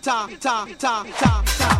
top, top, top, top.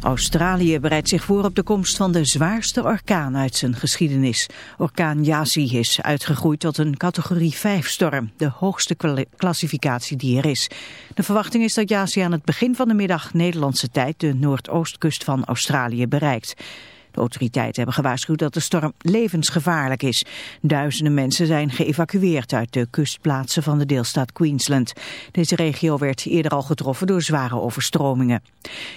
Australië bereidt zich voor op de komst van de zwaarste orkaan uit zijn geschiedenis. Orkaan Yasi is uitgegroeid tot een categorie 5-storm, de hoogste klassificatie die er is. De verwachting is dat Yasi aan het begin van de middag Nederlandse tijd de noordoostkust van Australië bereikt. De autoriteiten hebben gewaarschuwd dat de storm levensgevaarlijk is. Duizenden mensen zijn geëvacueerd uit de kustplaatsen van de deelstaat Queensland. Deze regio werd eerder al getroffen door zware overstromingen.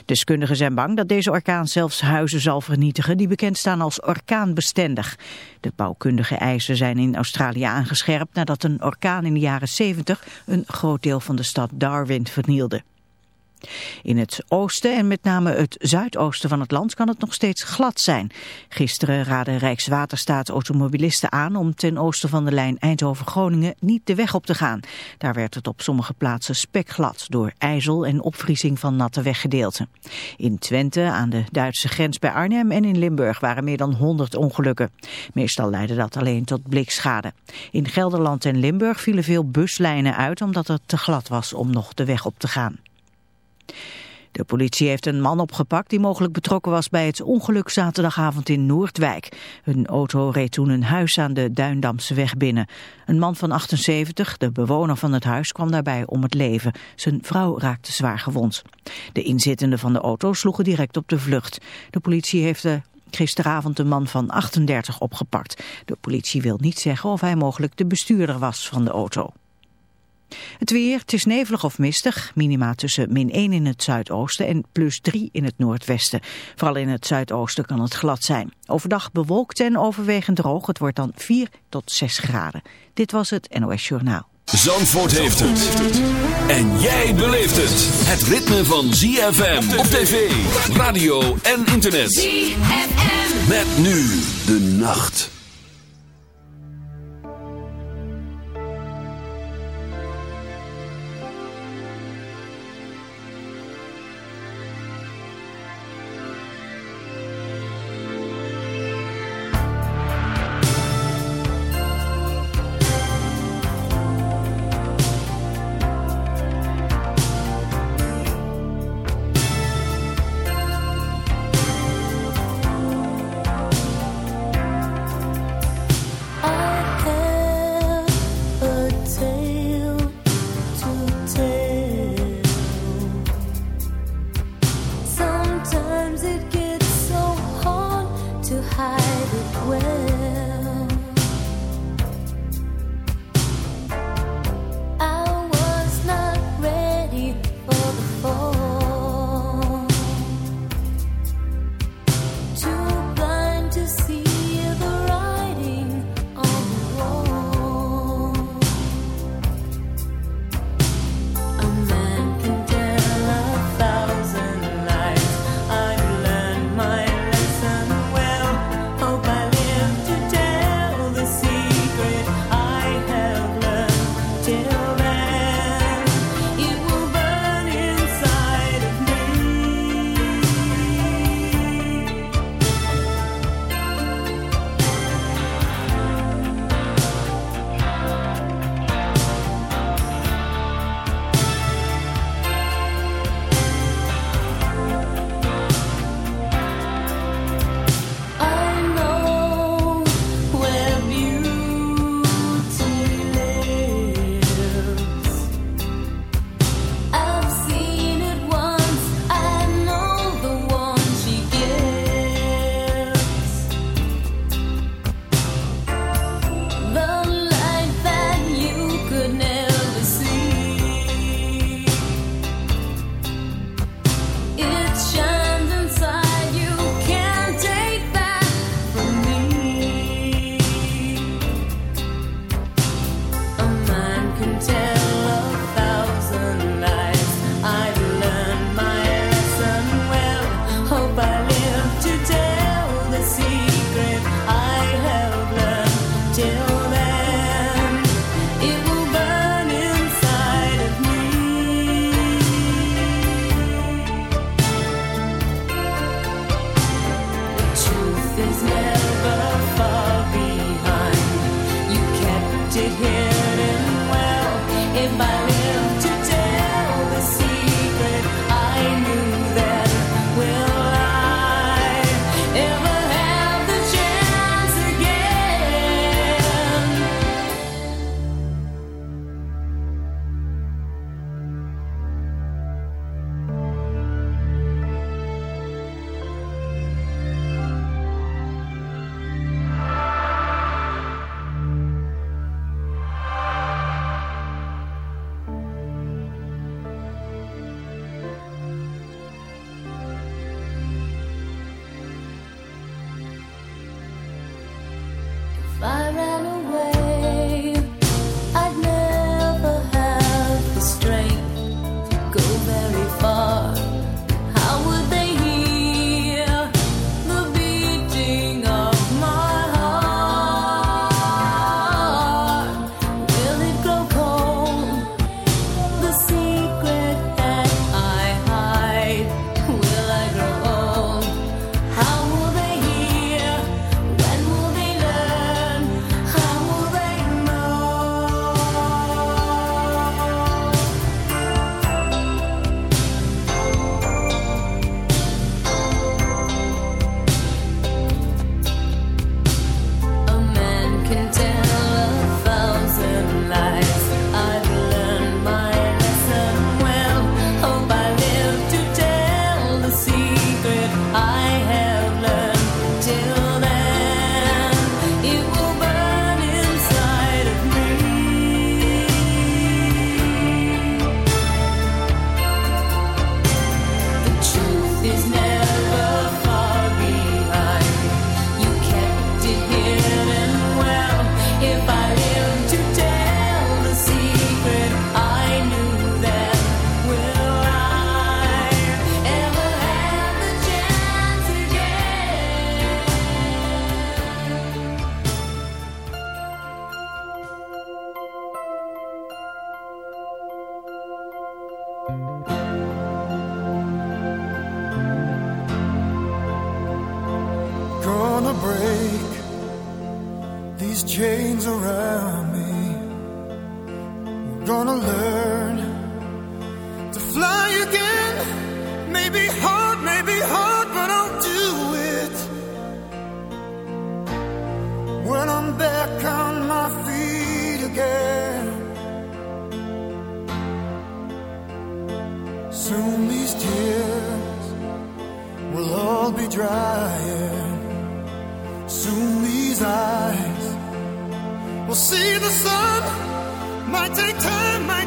Deskundigen zijn bang dat deze orkaan zelfs huizen zal vernietigen die bekend staan als orkaanbestendig. De bouwkundige eisen zijn in Australië aangescherpt nadat een orkaan in de jaren 70 een groot deel van de stad Darwin vernielde. In het oosten en met name het zuidoosten van het land kan het nog steeds glad zijn. Gisteren raadde Rijkswaterstaat automobilisten aan om ten oosten van de lijn Eindhoven-Groningen niet de weg op te gaan. Daar werd het op sommige plaatsen spekglad door ijzel en opvriezing van natte weggedeelten. In Twente, aan de Duitse grens bij Arnhem en in Limburg waren meer dan 100 ongelukken. Meestal leidde dat alleen tot blikschade. In Gelderland en Limburg vielen veel buslijnen uit omdat het te glad was om nog de weg op te gaan. De politie heeft een man opgepakt die mogelijk betrokken was bij het ongeluk zaterdagavond in Noordwijk. Een auto reed toen een huis aan de Duindamse weg binnen. Een man van 78, de bewoner van het huis, kwam daarbij om het leven. Zijn vrouw raakte zwaar gewond. De inzittenden van de auto sloegen direct op de vlucht. De politie heeft de gisteravond een man van 38 opgepakt. De politie wil niet zeggen of hij mogelijk de bestuurder was van de auto. Het weer, het is nevelig of mistig. Minima tussen min 1 in het zuidoosten en plus 3 in het noordwesten. Vooral in het zuidoosten kan het glad zijn. Overdag bewolkt en overwegend droog. Het wordt dan 4 tot 6 graden. Dit was het NOS Journaal. Zandvoort heeft het. En jij beleeft het. Het ritme van ZFM op tv, radio en internet. ZFM. Met nu de nacht. chains around me. I'm gonna learn to fly again. Maybe hard, maybe hard, but I'll do it. When I'm back on my feet again. Soon these tears will all be dry. see the sun. Might take time, might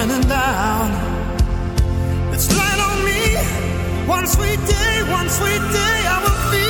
shining down. It's light on me. One sweet day, one sweet day, I will feel.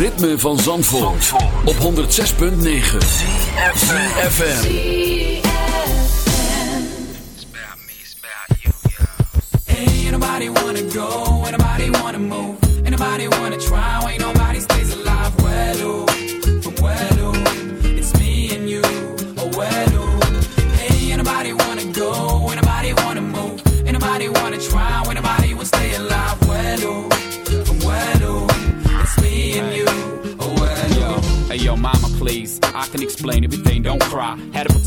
ritme van Zandvoort, op 106.9 FM. Ain't nobody wanna go, ain't nobody wanna move, ain't nobody wanna try, ain't cry. Had to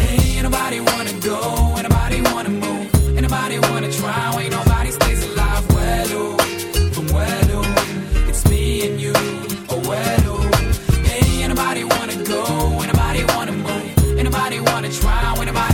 Ain't nobody wanna go, ain't nobody wanna move, ain't nobody wanna try, ain't nobody stays alive. Well, oh, from well, oh, it's me and you, oh well, oh. Ain't nobody wanna go, ain't nobody wanna move, ain't nobody wanna try, ain't nobody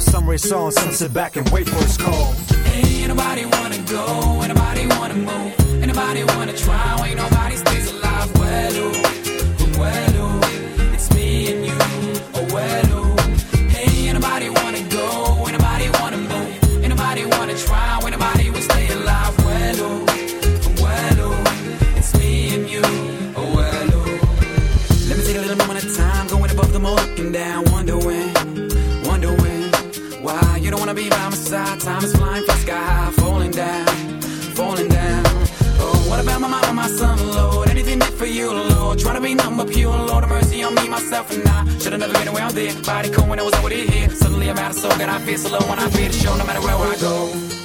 Some race on, some sit back and wait for its call. Ain't nobody wanna go, ain't nobody wanna move, ain't nobody wanna try, ain't nobody stays alive. Well, well, myself, and I. Should've never been around there. Body cold when I was over here. Suddenly I'm out of soul, and I feel so low when I feel the show, no matter where I go.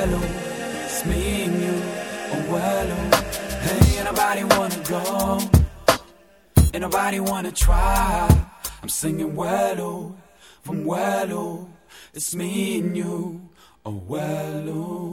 It's me and you Oh wallow. Hey, nobody wanna go. Ain't nobody wanna try. I'm singing Wello from Wello. It's me and you Oh wallow.